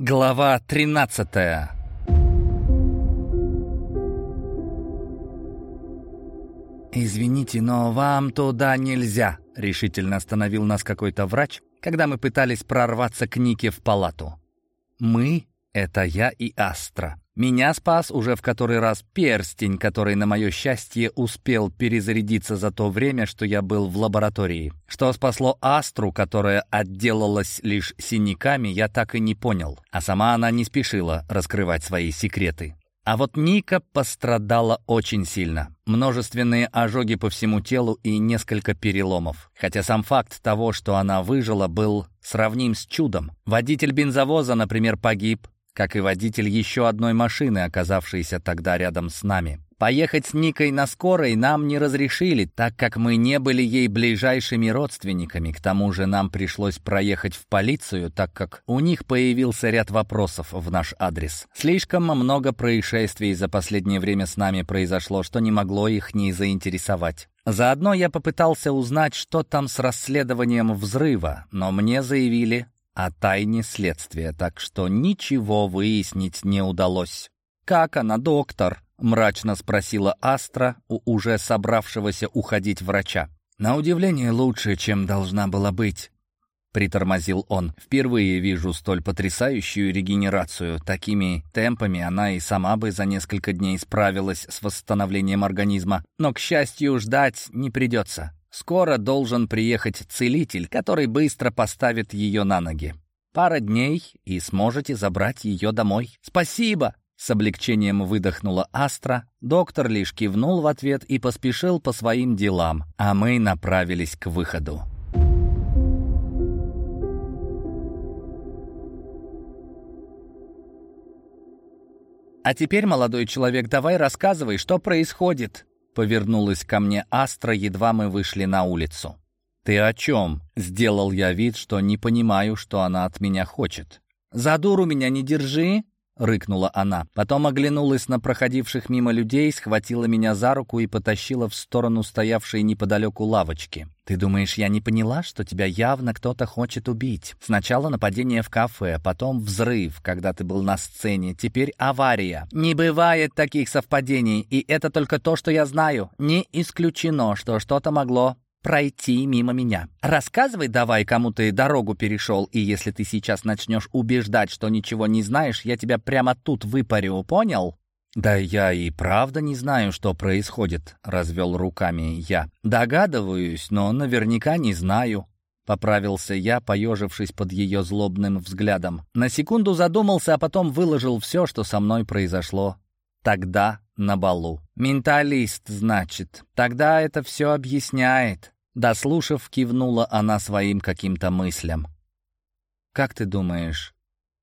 Глава 13 «Извините, но вам туда нельзя», — решительно остановил нас какой-то врач, когда мы пытались прорваться к Нике в палату. «Мы — это я и Астра. Меня спас уже в который раз перстень, который, на мое счастье, успел перезарядиться за то время, что я был в лаборатории. Что спасло Астру, которая отделалась лишь синяками, я так и не понял. А сама она не спешила раскрывать свои секреты. А вот Ника пострадала очень сильно. Множественные ожоги по всему телу и несколько переломов. Хотя сам факт того, что она выжила, был сравним с чудом. Водитель бензовоза, например, погиб, как и водитель еще одной машины, оказавшейся тогда рядом с нами. Поехать с Никой на скорой нам не разрешили, так как мы не были ей ближайшими родственниками. К тому же нам пришлось проехать в полицию, так как у них появился ряд вопросов в наш адрес. Слишком много происшествий за последнее время с нами произошло, что не могло их не заинтересовать. Заодно я попытался узнать, что там с расследованием взрыва, но мне заявили, о тайне следствия, так что ничего выяснить не удалось. «Как она, доктор?» — мрачно спросила Астра у уже собравшегося уходить врача. «На удивление лучше, чем должна была быть», — притормозил он. «Впервые вижу столь потрясающую регенерацию. Такими темпами она и сама бы за несколько дней справилась с восстановлением организма. Но, к счастью, ждать не придется. Скоро должен приехать целитель, который быстро поставит ее на ноги. Пара дней, и сможете забрать ее домой. Спасибо!» С облегчением выдохнула Астра. Доктор лишь кивнул в ответ и поспешил по своим делам, а мы направились к выходу. «А теперь, молодой человек, давай рассказывай, что происходит?» Повернулась ко мне Астра, едва мы вышли на улицу. «Ты о чем?» — сделал я вид, что не понимаю, что она от меня хочет. «За дуру меня не держи!» — рыкнула она. Потом оглянулась на проходивших мимо людей, схватила меня за руку и потащила в сторону стоявшей неподалеку лавочки. «Ты думаешь, я не поняла, что тебя явно кто-то хочет убить? Сначала нападение в кафе, потом взрыв, когда ты был на сцене, теперь авария. Не бывает таких совпадений, и это только то, что я знаю. Не исключено, что что-то могло пройти мимо меня. Рассказывай давай, кому ты дорогу перешел, и если ты сейчас начнешь убеждать, что ничего не знаешь, я тебя прямо тут выпарю, понял?» «Да я и правда не знаю, что происходит», — развел руками я. «Догадываюсь, но наверняка не знаю». Поправился я, поежившись под ее злобным взглядом. На секунду задумался, а потом выложил все, что со мной произошло. Тогда на балу. «Менталист, значит. Тогда это все объясняет». Дослушав, кивнула она своим каким-то мыслям. «Как ты думаешь,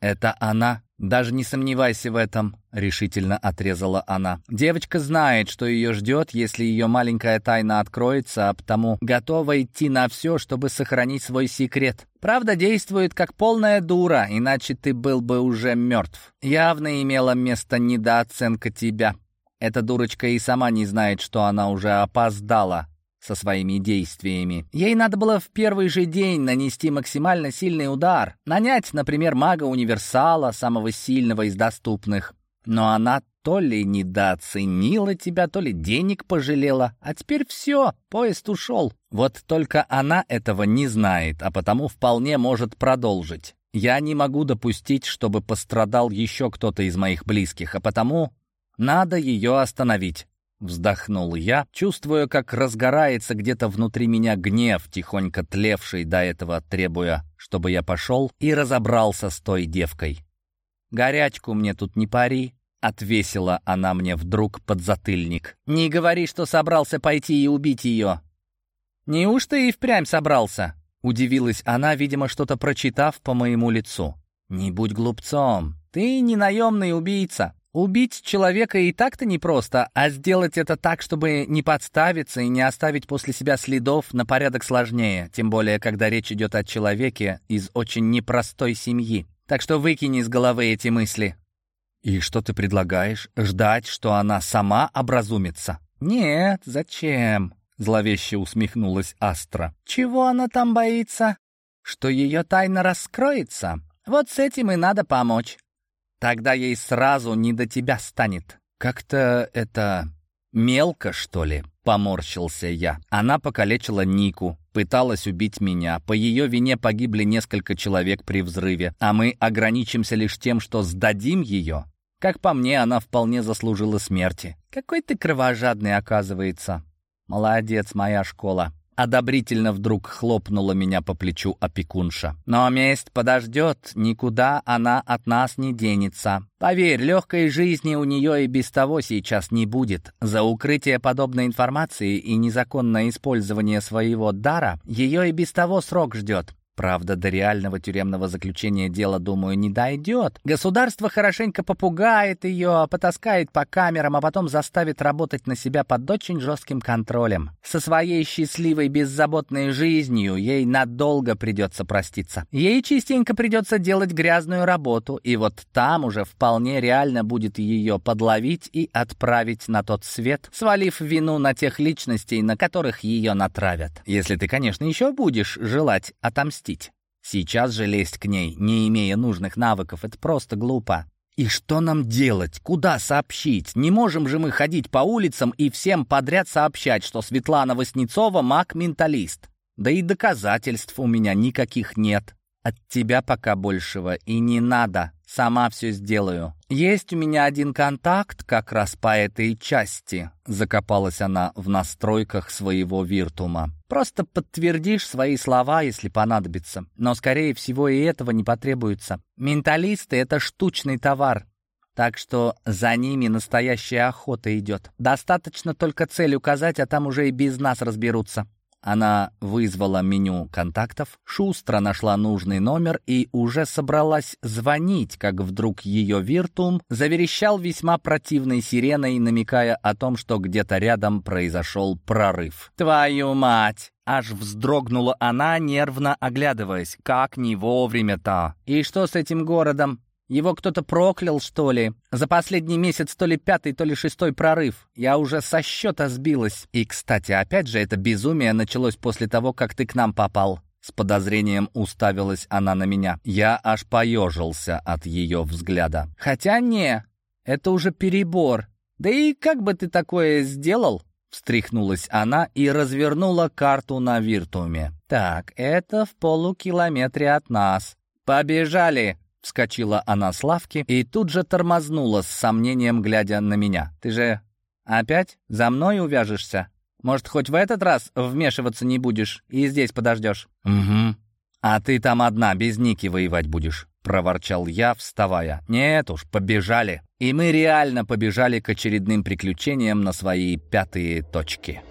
это она?» «Даже не сомневайся в этом», — решительно отрезала она. «Девочка знает, что ее ждет, если ее маленькая тайна откроется, а потому готова идти на все, чтобы сохранить свой секрет. Правда, действует как полная дура, иначе ты был бы уже мертв. Явно имела место недооценка тебя. Эта дурочка и сама не знает, что она уже опоздала со своими действиями. Ей надо было в первый же день нанести максимально сильный удар, нанять, например, мага-универсала, самого сильного из доступных. Но она то ли недооценила тебя, то ли денег пожалела, а теперь все, поезд ушел. Вот только она этого не знает, а потому вполне может продолжить. Я не могу допустить, чтобы пострадал еще кто-то из моих близких, а потому надо ее остановить. Вздохнул я, чувствуя, как разгорается где-то внутри меня гнев, тихонько тлевший до этого, требуя, чтобы я пошел и разобрался с той девкой. «Горячку мне тут не пари», — отвесила она мне вдруг под затыльник. «Не говори, что собрался пойти и убить ее». «Неужто и впрямь собрался?» — удивилась она, видимо, что-то прочитав по моему лицу. «Не будь глупцом, ты не наемный убийца. Убить человека и так-то непросто, а сделать это так, чтобы не подставиться и не оставить после себя следов, на порядок сложнее, тем более, когда речь идет о человеке из очень непростой семьи. Так что выкини из головы эти мысли. «И что ты предлагаешь? Ждать, что она сама образумится?» «Нет, зачем?» — зловеще усмехнулась Астра. «Чего она там боится? Что ее тайна раскроется? Вот с этим и надо помочь. Тогда ей сразу не до тебя станет. Как-то это мелко, что ли?» Поморщился я. Она покалечила Нику, пыталась убить меня. По ее вине погибли несколько человек при взрыве, а мы ограничимся лишь тем, что сдадим ее. Как по мне, она вполне заслужила смерти. Какой ты кровожадный, оказывается. Молодец, моя школа. Одобрительно вдруг хлопнула меня по плечу опекунша. «Но месть подождет, никуда она от нас не денется. Поверь, легкой жизни у нее и без того сейчас не будет. За укрытие подобной информации и незаконное использование своего дара ее и без того срок ждет. Правда, до реального тюремного заключения дело, думаю, не дойдет. Государство хорошенько попугает ее, потаскает по камерам, а потом заставит работать на себя под очень жестким контролем. Со своей счастливой, беззаботной жизнью ей надолго придется проститься. Ей частенько придется делать грязную работу, и вот там уже вполне реально будет ее подловить и отправить на тот свет, свалив вину на тех личностей, на которых ее натравят. Если ты, конечно, еще будешь желать отомстить отомстить. Сейчас же лезть к ней, не имея нужных навыков, это просто глупо. И что нам делать? Куда сообщить? Не можем же мы ходить по улицам и всем подряд сообщать, что Светлана Васнецова маг-менталист. Да и доказательств у меня никаких нет. От тебя пока большего и не надо. Сама все сделаю. Есть у меня один контакт как раз по этой части. Закопалась она в настройках своего виртума. Просто подтвердишь свои слова, если понадобится. Но, скорее всего, и этого не потребуется. Менталисты — это штучный товар. Так что за ними настоящая охота идет. Достаточно только цель указать, а там уже и без нас разберутся. Она вызвала меню контактов, шустро нашла нужный номер и уже собралась звонить, как вдруг ее виртум заверещал весьма противной сиреной, намекая о том, что где-то рядом произошел прорыв. «Твою мать!» Аж вздрогнула она, нервно оглядываясь. «Как не вовремя-то!» «И что с этим городом?» Его кто-то проклял, что ли? За последний месяц то ли пятый, то ли шестой прорыв. Я уже со счета сбилась. И, кстати, опять же, это безумие началось после того, как ты к нам попал. С подозрением уставилась она на меня. Я аж поежился от ее взгляда. Хотя не, это уже перебор. Да и как бы ты такое сделал? Встряхнулась она и развернула карту на виртуме. Так, это в полукилометре от нас. Побежали! Вскочила она с лавки и тут же тормознула с сомнением, глядя на меня. «Ты же опять за мной увяжешься? Может, хоть в этот раз вмешиваться не будешь и здесь подождешь?» «Угу. А ты там одна, без Ники воевать будешь», — проворчал я, вставая. «Нет уж, побежали». И мы реально побежали к очередным приключениям на свои пятые точки.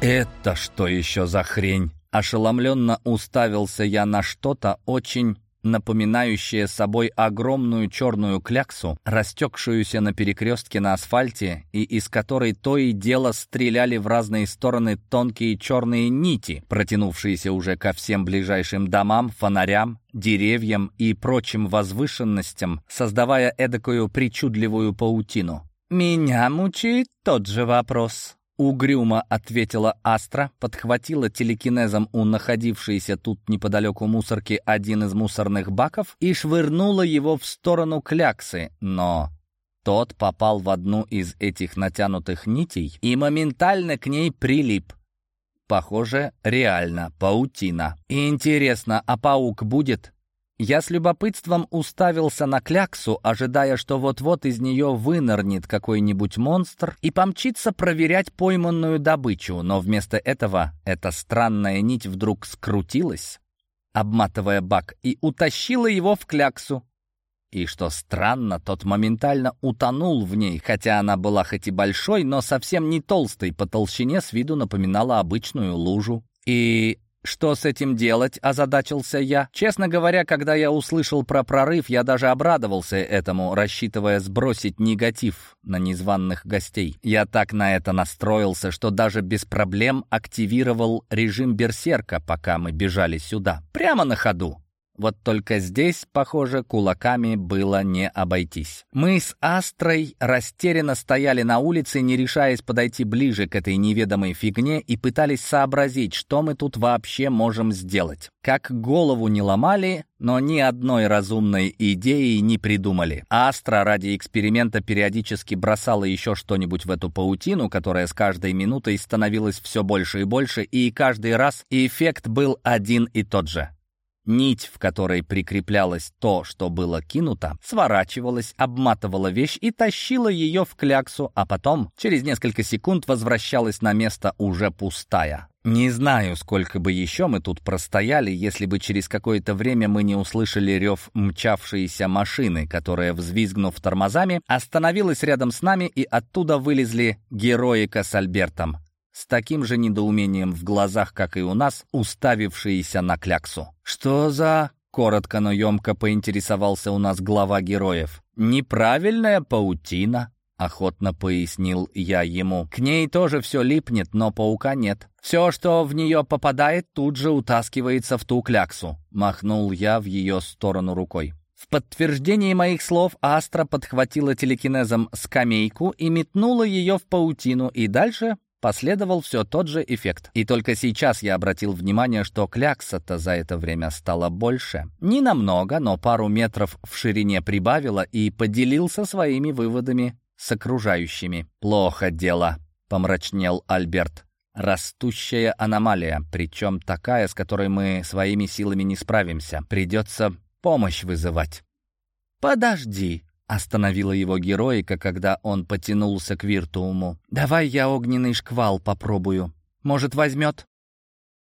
«Это что еще за хрень?» Ошеломленно уставился я на что-то очень напоминающее собой огромную черную кляксу, растекшуюся на перекрестке на асфальте и из которой то и дело стреляли в разные стороны тонкие черные нити, протянувшиеся уже ко всем ближайшим домам, фонарям, деревьям и прочим возвышенностям, создавая эдакую причудливую паутину. «Меня мучает тот же вопрос», Угрюмо ответила Астра, подхватила телекинезом у находившейся тут неподалеку мусорки один из мусорных баков и швырнула его в сторону кляксы, но тот попал в одну из этих натянутых нитей и моментально к ней прилип. Похоже, реально, паутина. Интересно, а паук будет? Я с любопытством уставился на кляксу, ожидая, что вот-вот из нее вынырнет какой-нибудь монстр и помчится проверять пойманную добычу, но вместо этого эта странная нить вдруг скрутилась, обматывая бак, и утащила его в кляксу. И что странно, тот моментально утонул в ней, хотя она была хоть и большой, но совсем не толстой, по толщине с виду напоминала обычную лужу. И «Что с этим делать?» — озадачился я. Честно говоря, когда я услышал про прорыв, я даже обрадовался этому, рассчитывая сбросить негатив на незваных гостей. Я так на это настроился, что даже без проблем активировал режим берсерка, пока мы бежали сюда. Прямо на ходу. Вот только здесь, похоже, кулаками было не обойтись. Мы с Астрой растерянно стояли на улице, не решаясь подойти ближе к этой неведомой фигне и пытались сообразить, что мы тут вообще можем сделать. Как голову не ломали, но ни одной разумной идеи не придумали. Астра ради эксперимента периодически бросала еще что-нибудь в эту паутину, которая с каждой минутой становилась все больше и больше, и каждый раз эффект был один и тот же. Нить, в которой прикреплялось то, что было кинуто, сворачивалась, обматывала вещь и тащила ее в кляксу, а потом, через несколько секунд, возвращалась на место уже пустая. Не знаю, сколько бы еще мы тут простояли, если бы через какое-то время мы не услышали рев мчавшейся машины, которая, взвизгнув тормозами, остановилась рядом с нами, и оттуда вылезли героика с Альбертом с таким же недоумением в глазах, как и у нас, уставившиеся на кляксу. «Что за...» — коротко, но емко поинтересовался у нас глава героев. «Неправильная паутина», — охотно пояснил я ему. «К ней тоже все липнет, но паука нет. Все, что в нее попадает, тут же утаскивается в ту кляксу», — махнул я в ее сторону рукой. В подтверждении моих слов Астра подхватила телекинезом скамейку и метнула ее в паутину, и дальше Последовал все тот же эффект. И только сейчас я обратил внимание, что клякса-то за это время стало больше. Не намного, но пару метров в ширине прибавила и поделился своими выводами с окружающими. «Плохо дело», — помрачнел Альберт. «Растущая аномалия, причем такая, с которой мы своими силами не справимся. Придется помощь вызывать». «Подожди», Остановила его героика, когда он потянулся к виртууму. «Давай я огненный шквал попробую. Может, возьмет?»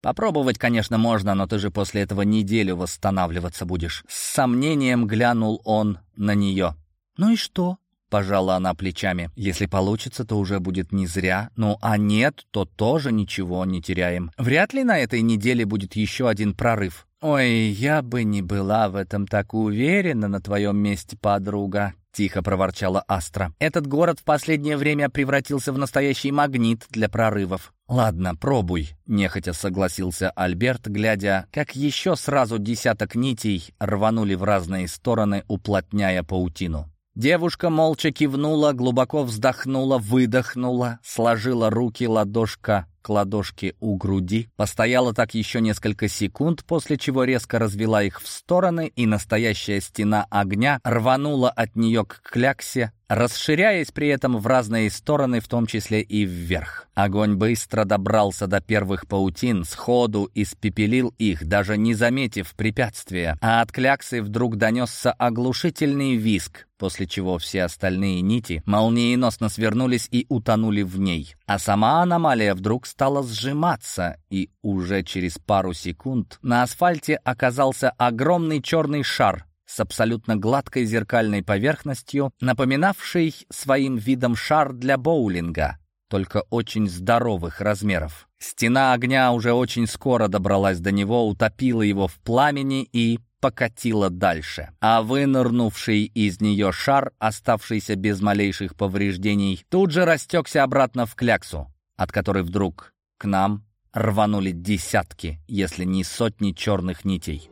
«Попробовать, конечно, можно, но ты же после этого неделю восстанавливаться будешь». С сомнением глянул он на нее. «Ну и что?» — пожала она плечами. «Если получится, то уже будет не зря. Ну, а нет, то тоже ничего не теряем. Вряд ли на этой неделе будет еще один прорыв. «Ой, я бы не была в этом так уверена на твоем месте, подруга», — тихо проворчала Астра. «Этот город в последнее время превратился в настоящий магнит для прорывов». «Ладно, пробуй», — нехотя согласился Альберт, глядя, как еще сразу десяток нитей рванули в разные стороны, уплотняя паутину. Девушка молча кивнула, глубоко вздохнула, выдохнула, сложила руки ладошка к ладошке у груди, постояла так еще несколько секунд, после чего резко развела их в стороны, и настоящая стена огня рванула от нее к кляксе, расширяясь при этом в разные стороны, в том числе и вверх. Огонь быстро добрался до первых паутин, сходу испепелил их, даже не заметив препятствия, а от кляксы вдруг донесся оглушительный виск, после чего все остальные нити молниеносно свернулись и утонули в ней. А сама аномалия вдруг стала сжиматься, и уже через пару секунд на асфальте оказался огромный черный шар, с абсолютно гладкой зеркальной поверхностью, напоминавший своим видом шар для боулинга, только очень здоровых размеров. Стена огня уже очень скоро добралась до него, утопила его в пламени и покатила дальше. А вынырнувший из нее шар, оставшийся без малейших повреждений, тут же растекся обратно в кляксу, от которой вдруг к нам рванули десятки, если не сотни черных нитей.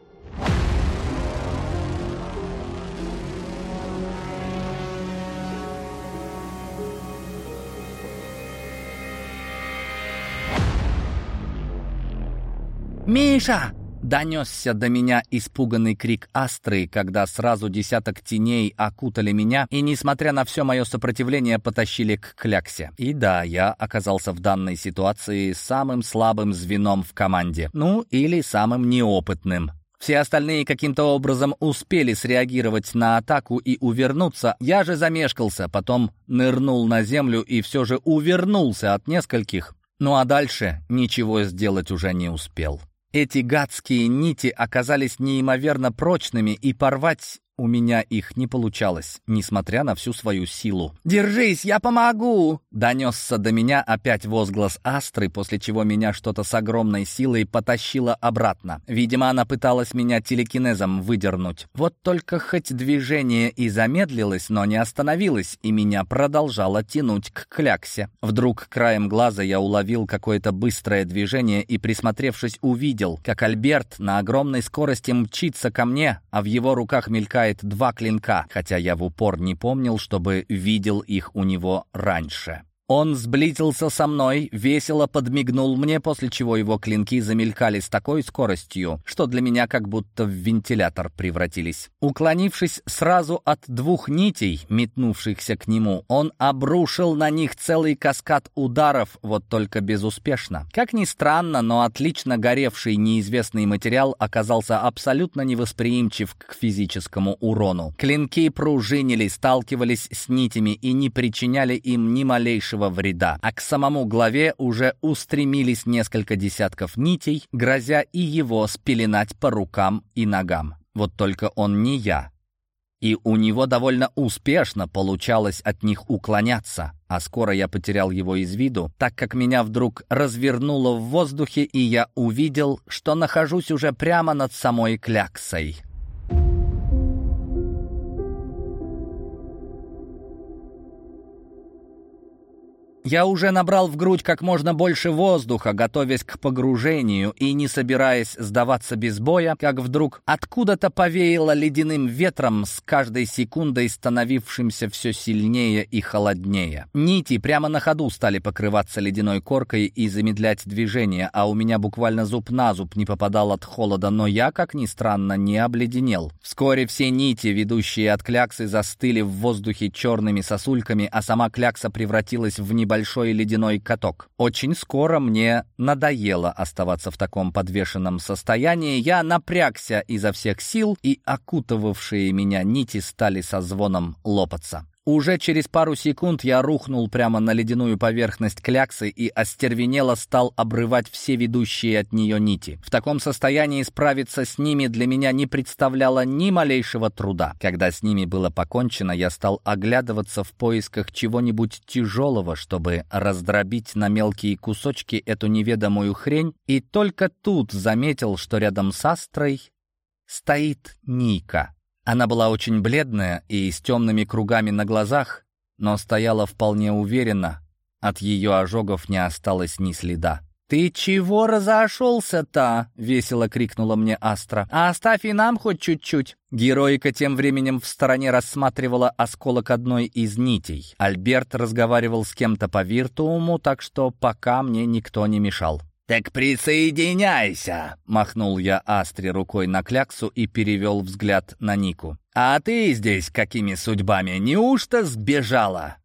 «Миша!» Донесся до меня испуганный крик Астры, когда сразу десяток теней окутали меня и, несмотря на все мое сопротивление, потащили к кляксе. И да, я оказался в данной ситуации самым слабым звеном в команде. Ну, или самым неопытным. Все остальные каким-то образом успели среагировать на атаку и увернуться. Я же замешкался, потом нырнул на землю и все же увернулся от нескольких. Ну а дальше ничего сделать уже не успел. Эти гадские нити оказались неимоверно прочными, и порвать у меня их не получалось, несмотря на всю свою силу. «Держись, я помогу!» Донесся до меня опять возглас Астры, после чего меня что-то с огромной силой потащило обратно. Видимо, она пыталась меня телекинезом выдернуть. Вот только хоть движение и замедлилось, но не остановилось, и меня продолжало тянуть к кляксе. Вдруг краем глаза я уловил какое-то быстрое движение и, присмотревшись, увидел, как Альберт на огромной скорости мчится ко мне, а в его руках мелькает два клинка, хотя я в упор не помнил, чтобы видел их у него раньше. Он сблизился со мной, весело подмигнул мне, после чего его клинки замелькали с такой скоростью, что для меня как будто в вентилятор превратились. Уклонившись сразу от двух нитей, метнувшихся к нему, он обрушил на них целый каскад ударов, вот только безуспешно. Как ни странно, но отлично горевший неизвестный материал оказался абсолютно невосприимчив к физическому урону. Клинки пружинили, сталкивались с нитями и не причиняли им ни малейшего малейшего вреда, а к самому главе уже устремились несколько десятков нитей, грозя и его спеленать по рукам и ногам. Вот только он не я. И у него довольно успешно получалось от них уклоняться, а скоро я потерял его из виду, так как меня вдруг развернуло в воздухе, и я увидел, что нахожусь уже прямо над самой кляксой. Я уже набрал в грудь как можно больше воздуха, готовясь к погружению и не собираясь сдаваться без боя, как вдруг откуда-то повеяло ледяным ветром с каждой секундой становившимся все сильнее и холоднее. Нити прямо на ходу стали покрываться ледяной коркой и замедлять движение, а у меня буквально зуб на зуб не попадал от холода, но я, как ни странно, не обледенел. Вскоре все нити, ведущие от кляксы, застыли в воздухе черными сосульками, а сама клякса превратилась в небольшой большой ледяной каток. Очень скоро мне надоело оставаться в таком подвешенном состоянии. Я напрягся изо всех сил, и окутывавшие меня нити стали со звоном лопаться. Уже через пару секунд я рухнул прямо на ледяную поверхность кляксы и остервенело стал обрывать все ведущие от нее нити. В таком состоянии справиться с ними для меня не представляло ни малейшего труда. Когда с ними было покончено, я стал оглядываться в поисках чего-нибудь тяжелого, чтобы раздробить на мелкие кусочки эту неведомую хрень, и только тут заметил, что рядом с Астрой стоит Ника. Она была очень бледная и с темными кругами на глазах, но стояла вполне уверенно. От ее ожогов не осталось ни следа. «Ты чего разошелся-то?» — весело крикнула мне Астра. «А оставь и нам хоть чуть-чуть». Героика тем временем в стороне рассматривала осколок одной из нитей. Альберт разговаривал с кем-то по виртууму, так что пока мне никто не мешал. «Так присоединяйся!» — махнул я Астре рукой на кляксу и перевел взгляд на Нику. «А ты здесь какими судьбами? Неужто сбежала?»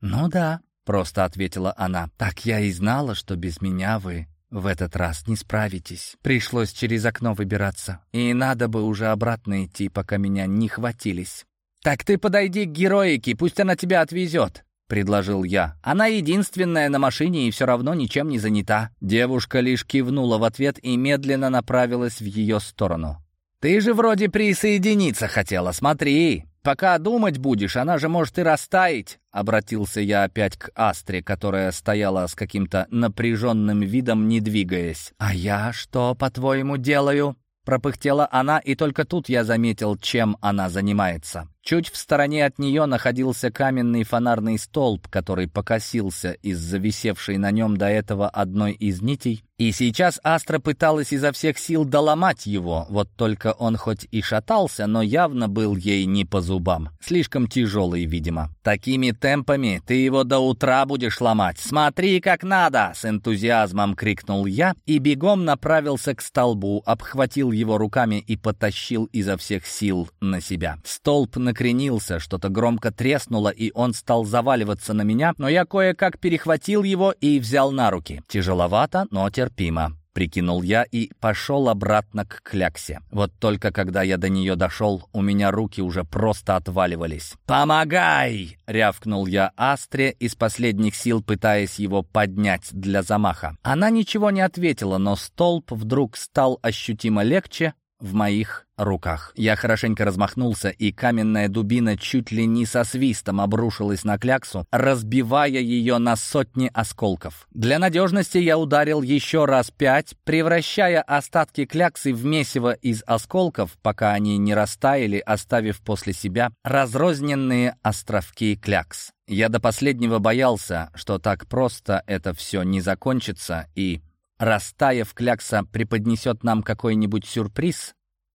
«Ну да», — просто ответила она. «Так я и знала, что без меня вы в этот раз не справитесь. Пришлось через окно выбираться. И надо бы уже обратно идти, пока меня не хватились». «Так ты подойди к героике, пусть она тебя отвезет», — предложил я. «Она единственная на машине и все равно ничем не занята». Девушка лишь кивнула в ответ и медленно направилась в ее сторону. «Ты же вроде присоединиться хотела, смотри. Пока думать будешь, она же может и растаять». Обратился я опять к Астре, которая стояла с каким-то напряженным видом, не двигаясь. «А я что, по-твоему, делаю?» Пропыхтела она, и только тут я заметил, чем она занимается. Чуть в стороне от нее находился каменный фонарный столб, который покосился из-за висевшей на нем до этого одной из нитей, и сейчас Астра пыталась изо всех сил доломать его, вот только он хоть и шатался, но явно был ей не по зубам. Слишком тяжелый, видимо. «Такими темпами ты его до утра будешь ломать. Смотри, как надо!» С энтузиазмом крикнул я и бегом направился к столбу, обхватил его руками и потащил изо всех сил на себя. Столб на накренился, что-то громко треснуло, и он стал заваливаться на меня, но я кое-как перехватил его и взял на руки. Тяжеловато, но терпимо. Прикинул я и пошел обратно к кляксе. Вот только когда я до нее дошел, у меня руки уже просто отваливались. «Помогай!» — рявкнул я Астре, из последних сил пытаясь его поднять для замаха. Она ничего не ответила, но столб вдруг стал ощутимо легче в моих руках. Я хорошенько размахнулся, и каменная дубина чуть ли не со свистом обрушилась на кляксу, разбивая ее на сотни осколков. Для надежности я ударил еще раз пять, превращая остатки кляксы в месиво из осколков, пока они не растаяли, оставив после себя разрозненные островки клякс. Я до последнего боялся, что так просто это все не закончится, и, растаяв, клякса преподнесет нам какой-нибудь сюрприз,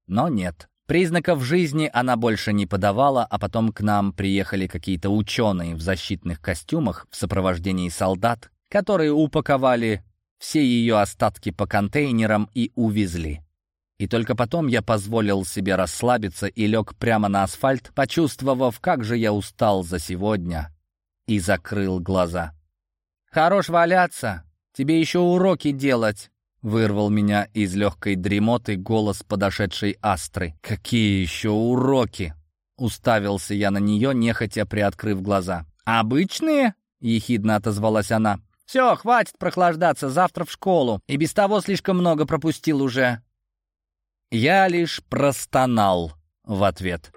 но нет. Признаков жизни она больше не подавала, а потом к нам приехали какие-то ученые в защитных костюмах в сопровождении солдат, которые упаковали все ее остатки по контейнерам и увезли. И только потом я позволил себе расслабиться и лег прямо на асфальт, почувствовав, как же я устал за сегодня, и закрыл глаза. «Хорош валяться, тебе еще уроки делать», Вырвал меня из легкой дремоты голос подошедшей Астры. «Какие еще уроки?» Уставился я на нее, нехотя приоткрыв глаза. «Обычные?» — ехидно отозвалась она. «Все, хватит прохлаждаться, завтра в школу. И без того слишком много пропустил уже». Я лишь простонал в ответ.